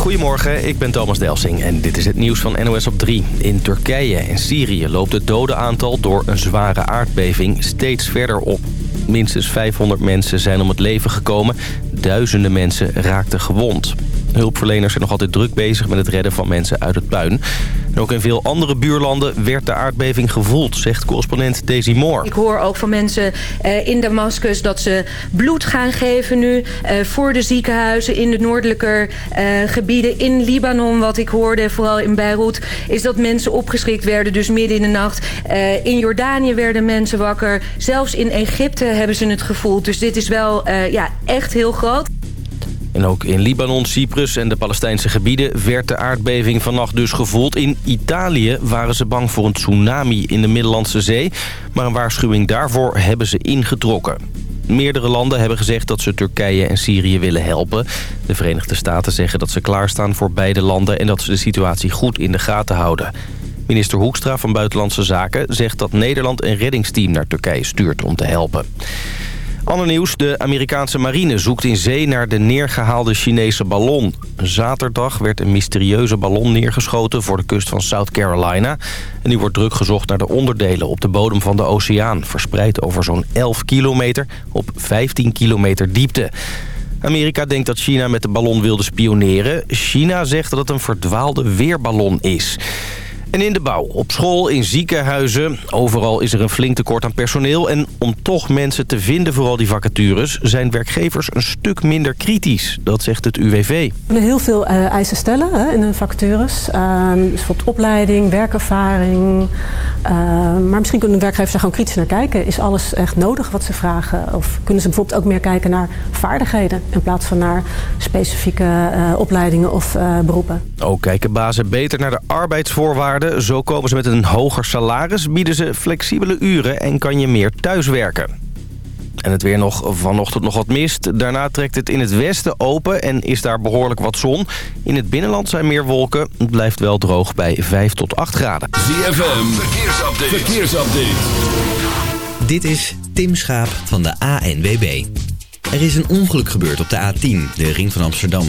Goedemorgen, ik ben Thomas Delsing en dit is het nieuws van NOS op 3. In Turkije en Syrië loopt het dodenaantal door een zware aardbeving steeds verder op. Minstens 500 mensen zijn om het leven gekomen. Duizenden mensen raakten gewond. Hulpverleners zijn nog altijd druk bezig met het redden van mensen uit het puin. En ook in veel andere buurlanden werd de aardbeving gevoeld, zegt correspondent Daisy Moore. Ik hoor ook van mensen uh, in Damascus dat ze bloed gaan geven nu uh, voor de ziekenhuizen in de noordelijke uh, gebieden. In Libanon, wat ik hoorde, vooral in Beirut, is dat mensen opgeschrikt werden, dus midden in de nacht. in Jordanië werden mensen wakker. Zelfs in Egypte hebben ze het gevoeld. Dus dit is wel ja, echt heel groot. En ook in Libanon, Cyprus en de Palestijnse gebieden werd de aardbeving vannacht dus gevoeld. In Italië waren ze bang voor een tsunami in de Middellandse Zee. Maar een waarschuwing daarvoor hebben ze ingetrokken. Meerdere landen hebben gezegd dat ze Turkije en Syrië willen helpen. De Verenigde Staten zeggen dat ze klaarstaan voor beide landen... en dat ze de situatie goed in de gaten houden. Minister Hoekstra van Buitenlandse Zaken zegt dat Nederland een reddingsteam naar Turkije stuurt om te helpen. Ander nieuws, de Amerikaanse marine zoekt in zee naar de neergehaalde Chinese ballon. Zaterdag werd een mysterieuze ballon neergeschoten voor de kust van South Carolina. En nu wordt druk gezocht naar de onderdelen op de bodem van de oceaan... verspreid over zo'n 11 kilometer op 15 kilometer diepte. Amerika denkt dat China met de ballon wilde spioneren. China zegt dat het een verdwaalde weerballon is. En in de bouw, op school, in ziekenhuizen. Overal is er een flink tekort aan personeel. En om toch mensen te vinden voor al die vacatures... zijn werkgevers een stuk minder kritisch. Dat zegt het UWV. We willen heel veel uh, eisen stellen hè, in de vacatures. Uh, dus bijvoorbeeld opleiding, werkervaring. Uh, maar misschien kunnen werkgevers daar gewoon kritisch naar kijken. Is alles echt nodig wat ze vragen? Of kunnen ze bijvoorbeeld ook meer kijken naar vaardigheden... in plaats van naar specifieke uh, opleidingen of beroepen? Ook kijken bazen beter naar de arbeidsvoorwaarden zo komen ze met een hoger salaris, bieden ze flexibele uren en kan je meer thuiswerken. En het weer nog vanochtend nog wat mist. Daarna trekt het in het westen open en is daar behoorlijk wat zon. In het binnenland zijn meer wolken. Het blijft wel droog bij 5 tot 8 graden. ZFM, verkeersupdate. verkeersupdate. Dit is Tim Schaap van de ANWB. Er is een ongeluk gebeurd op de A10, de ring van Amsterdam.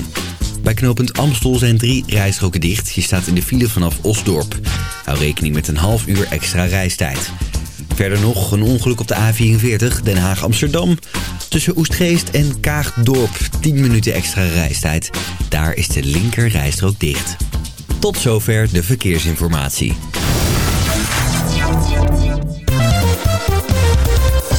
Bij knooppunt Amstel zijn drie rijstroken dicht. Je staat in de file vanaf Osdorp. Hou rekening met een half uur extra reistijd. Verder nog een ongeluk op de A44 Den Haag-Amsterdam. Tussen Oestgeest en Kaagdorp 10 minuten extra reistijd. Daar is de linker rijstrook dicht. Tot zover de verkeersinformatie.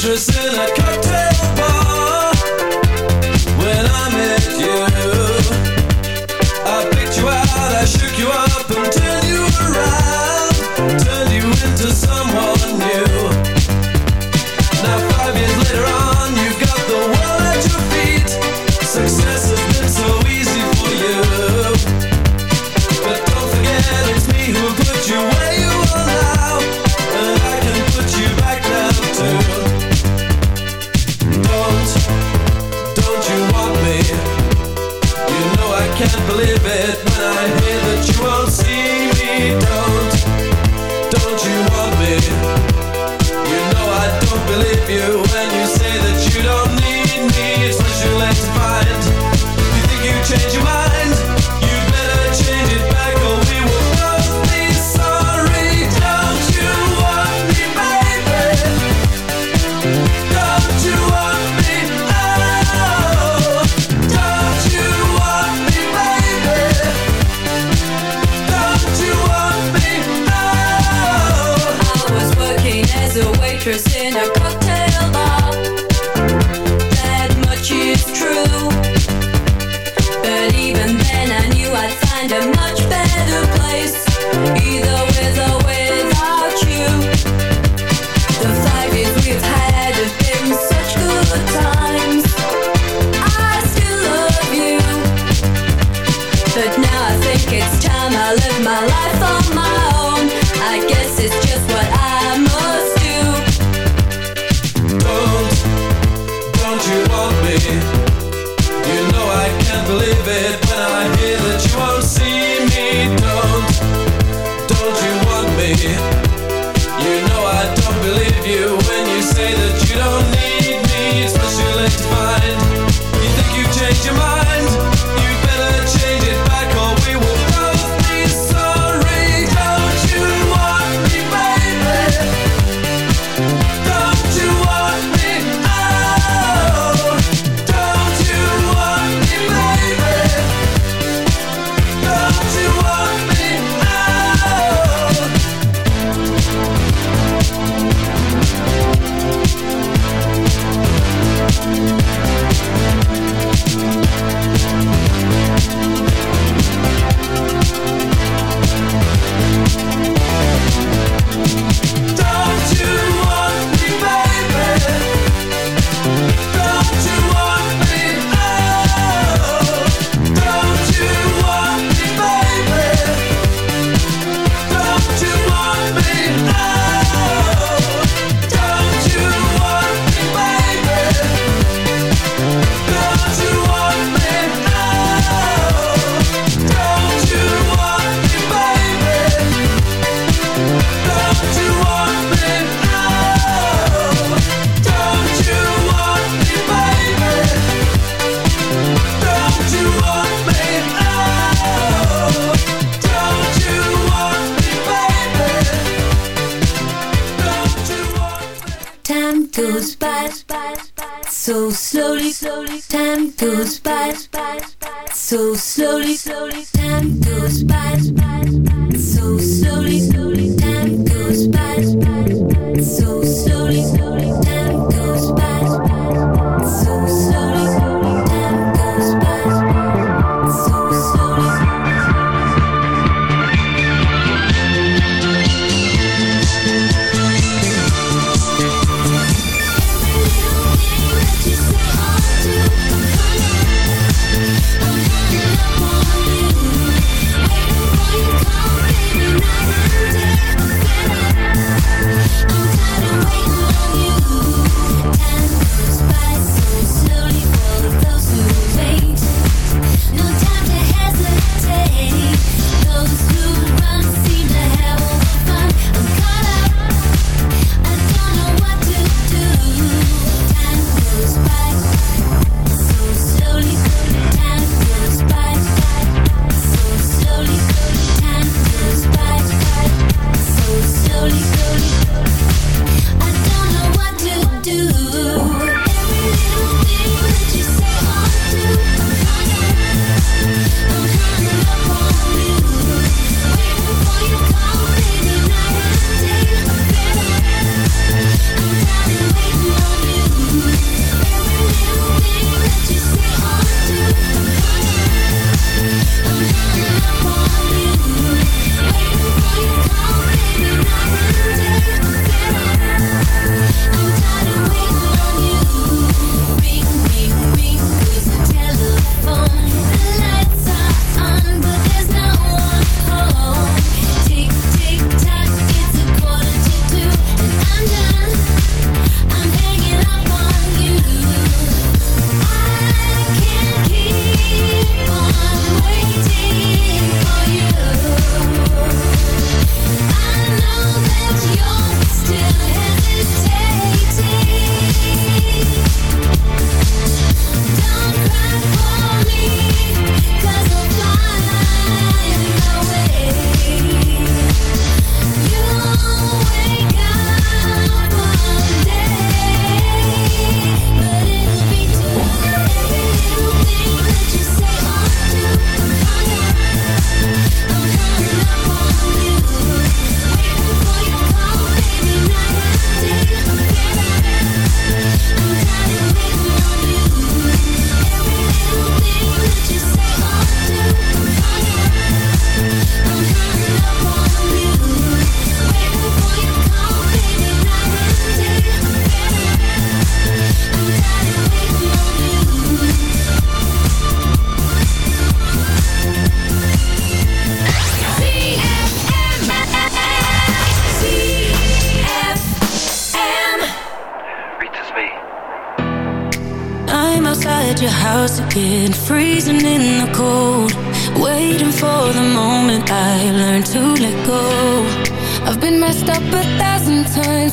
actress in a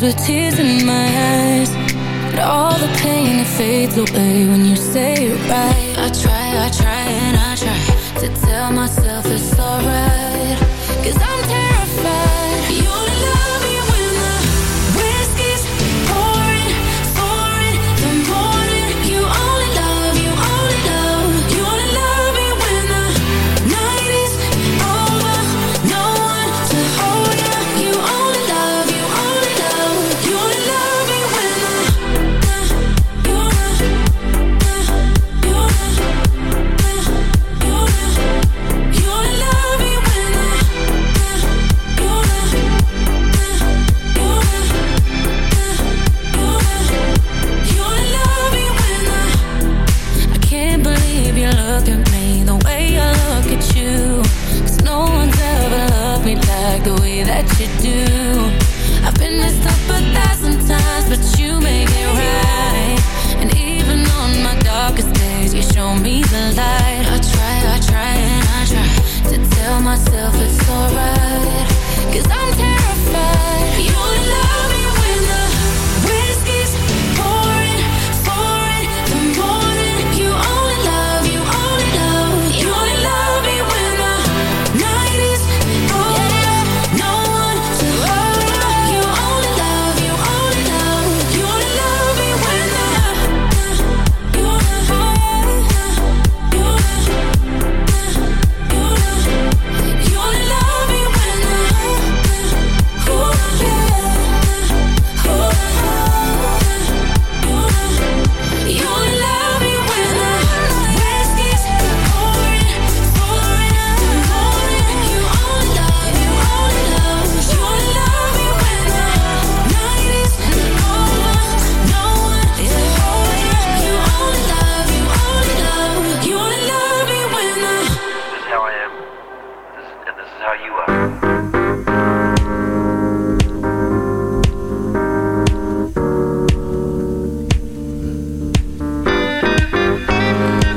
with tears.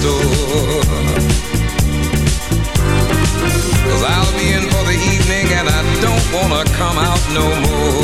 store. Cause I'll be in for the evening and I don't wanna come out no more.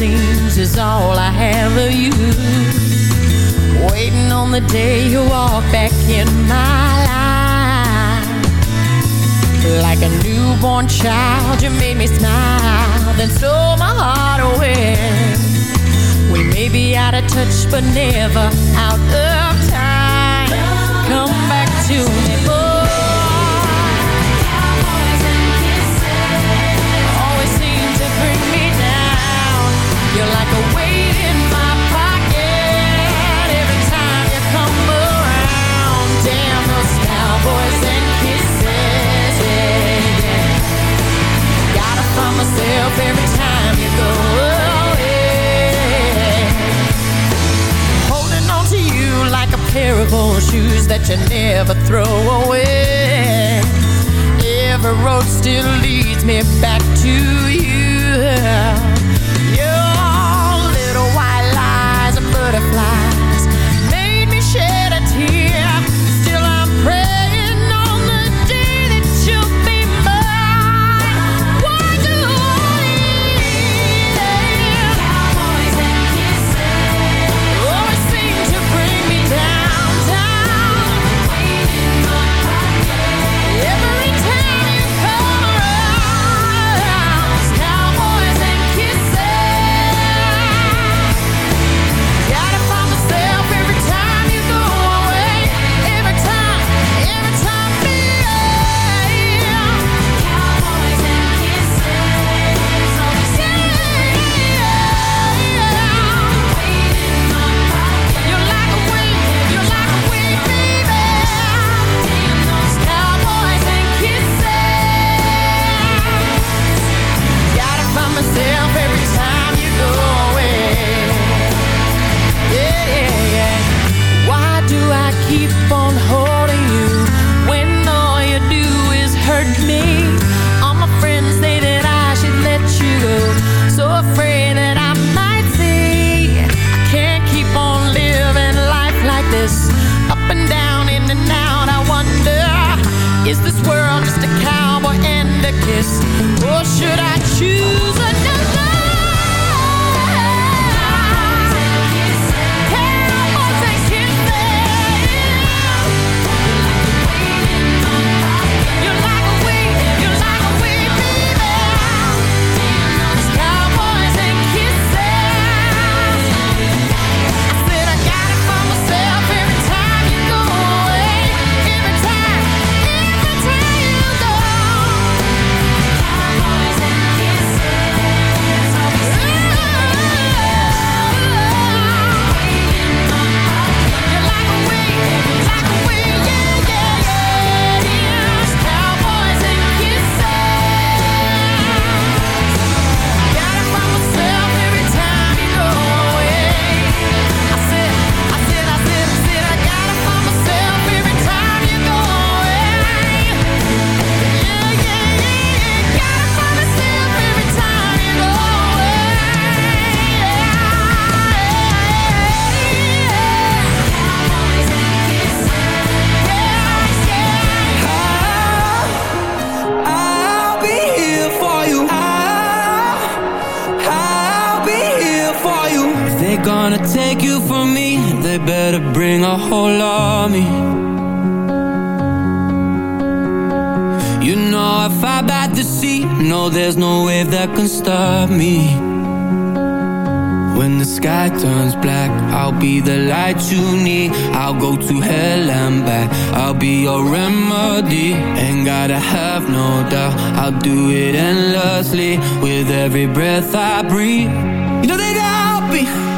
Of kiss I'll do it endlessly with every breath I breathe. You know they got me.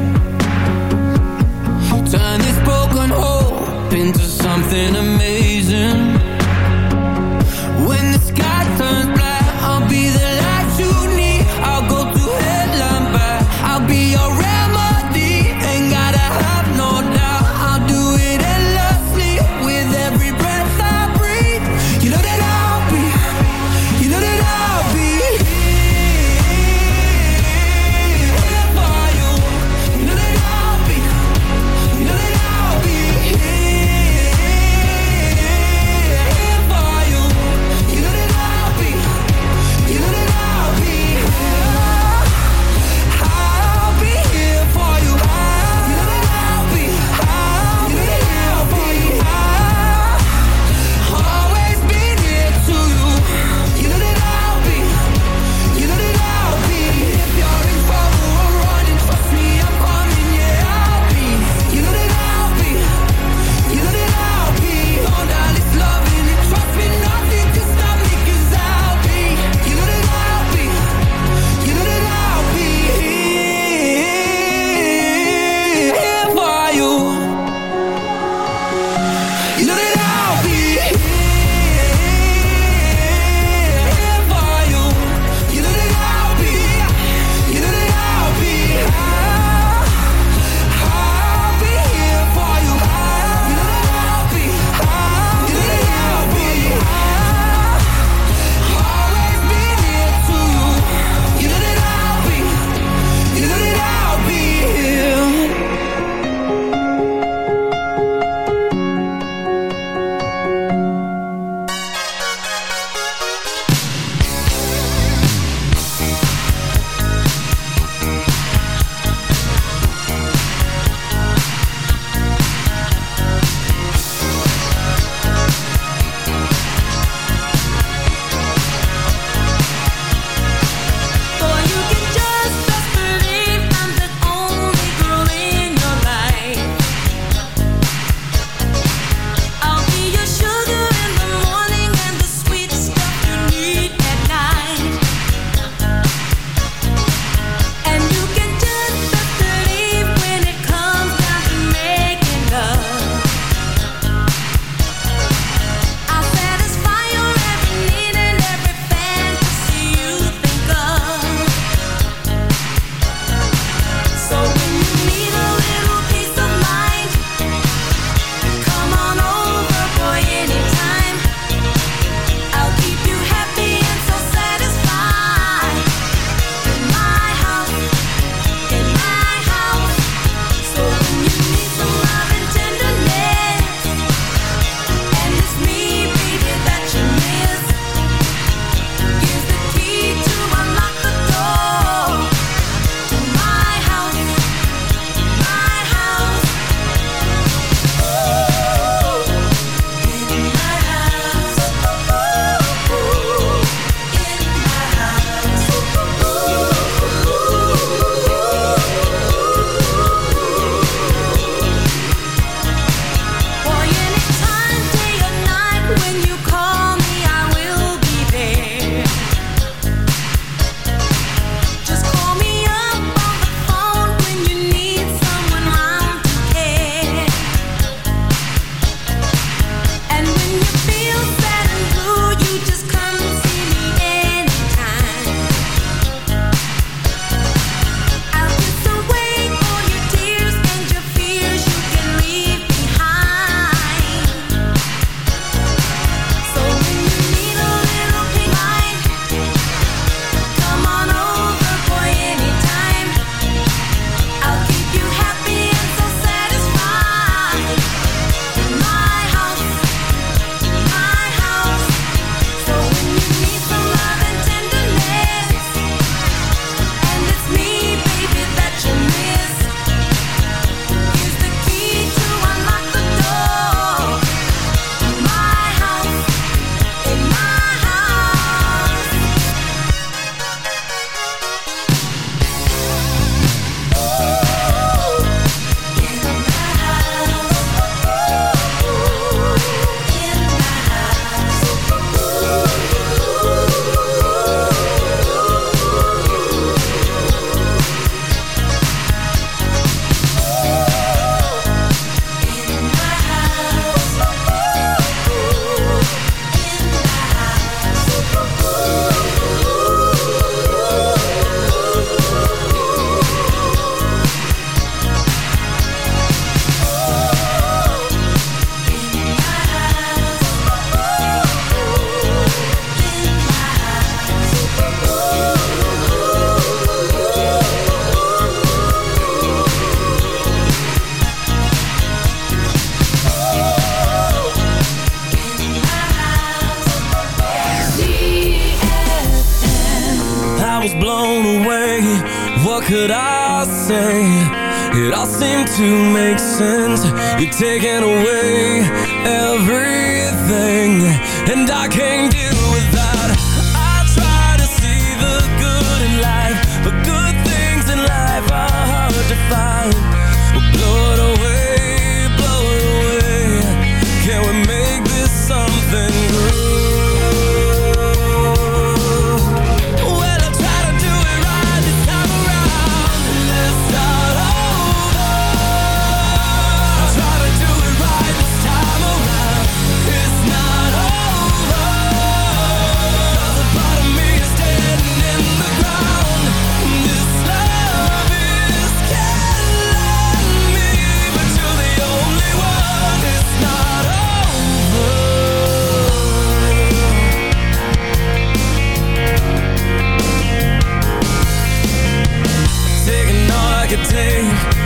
could take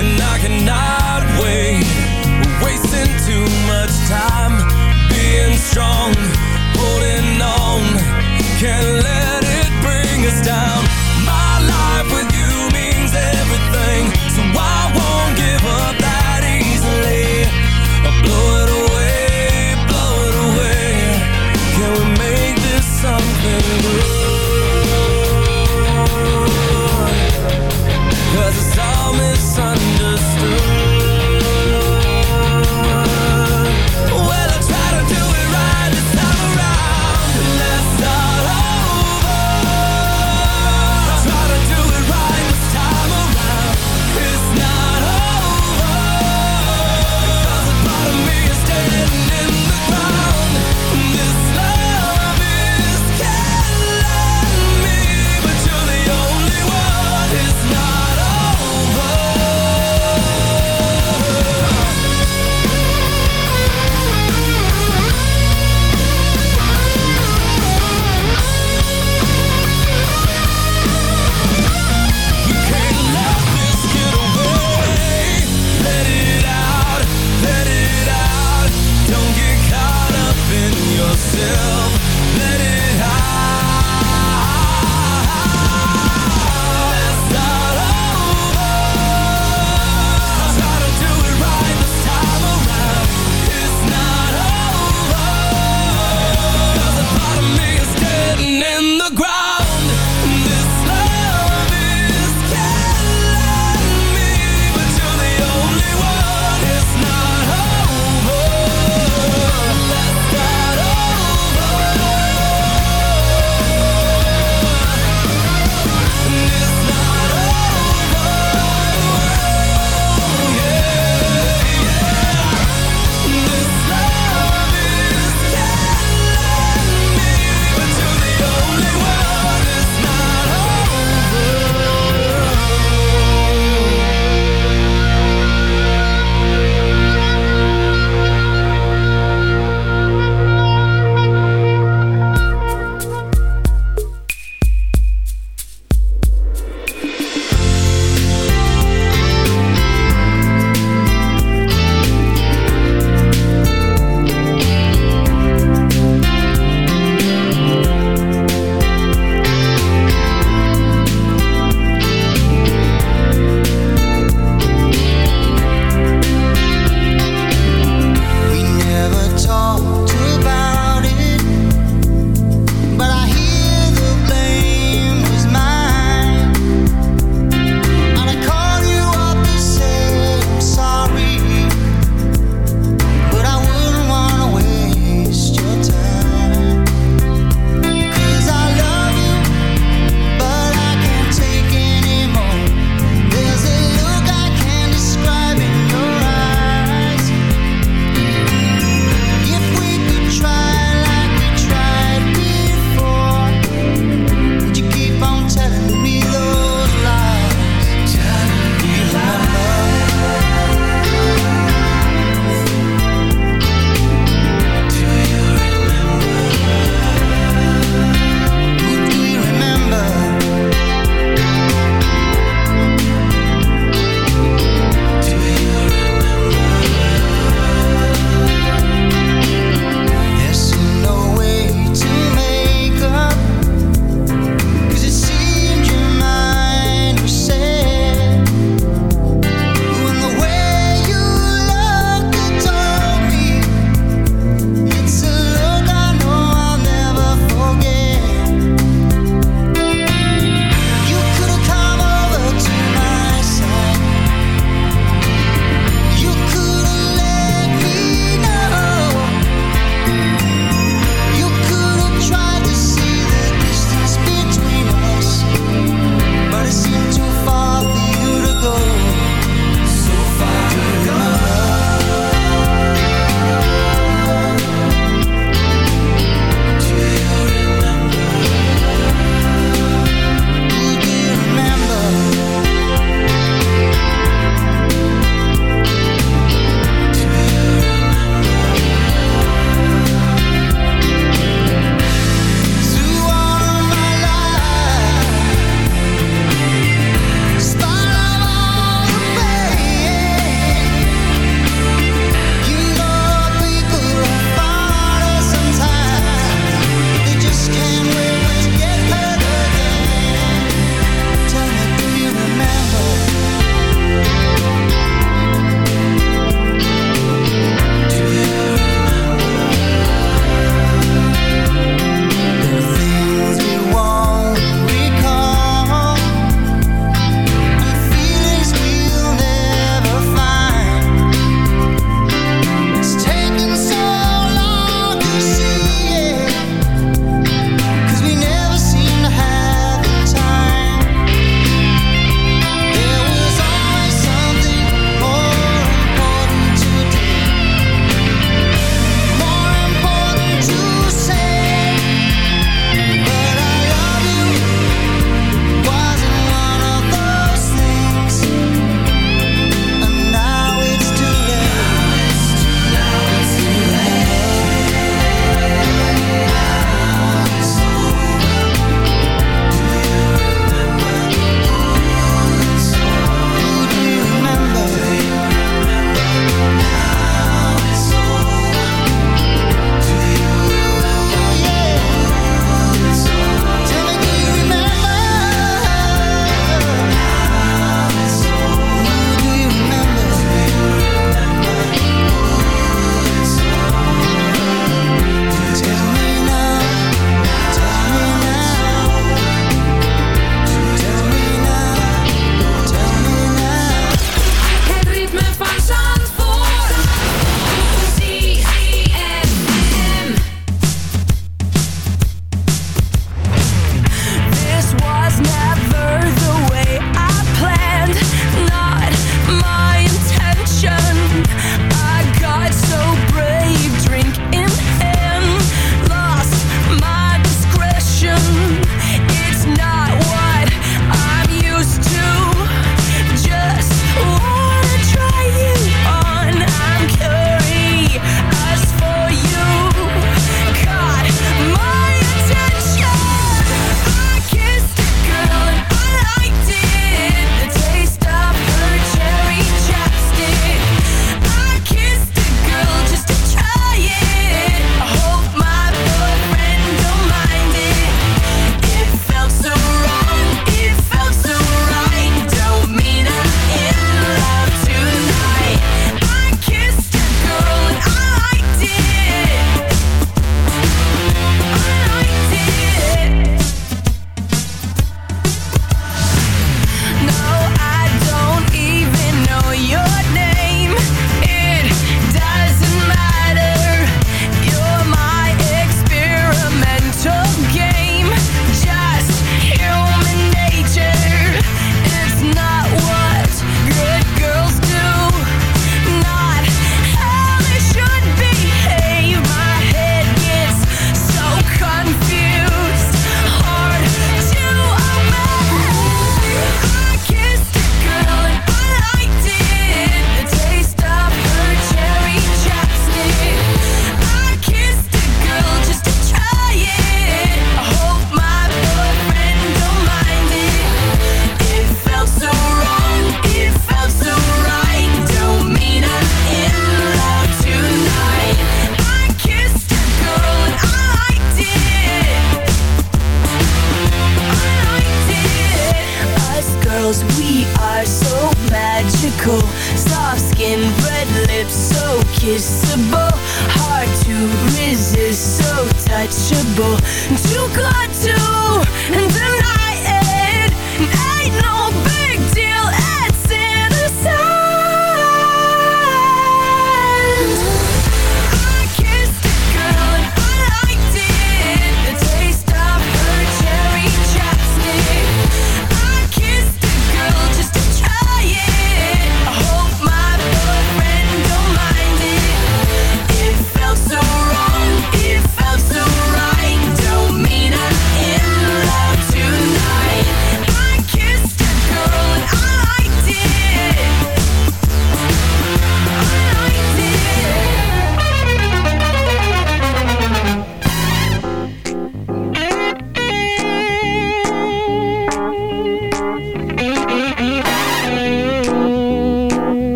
and I cannot wait. We're wasting too much time being strong.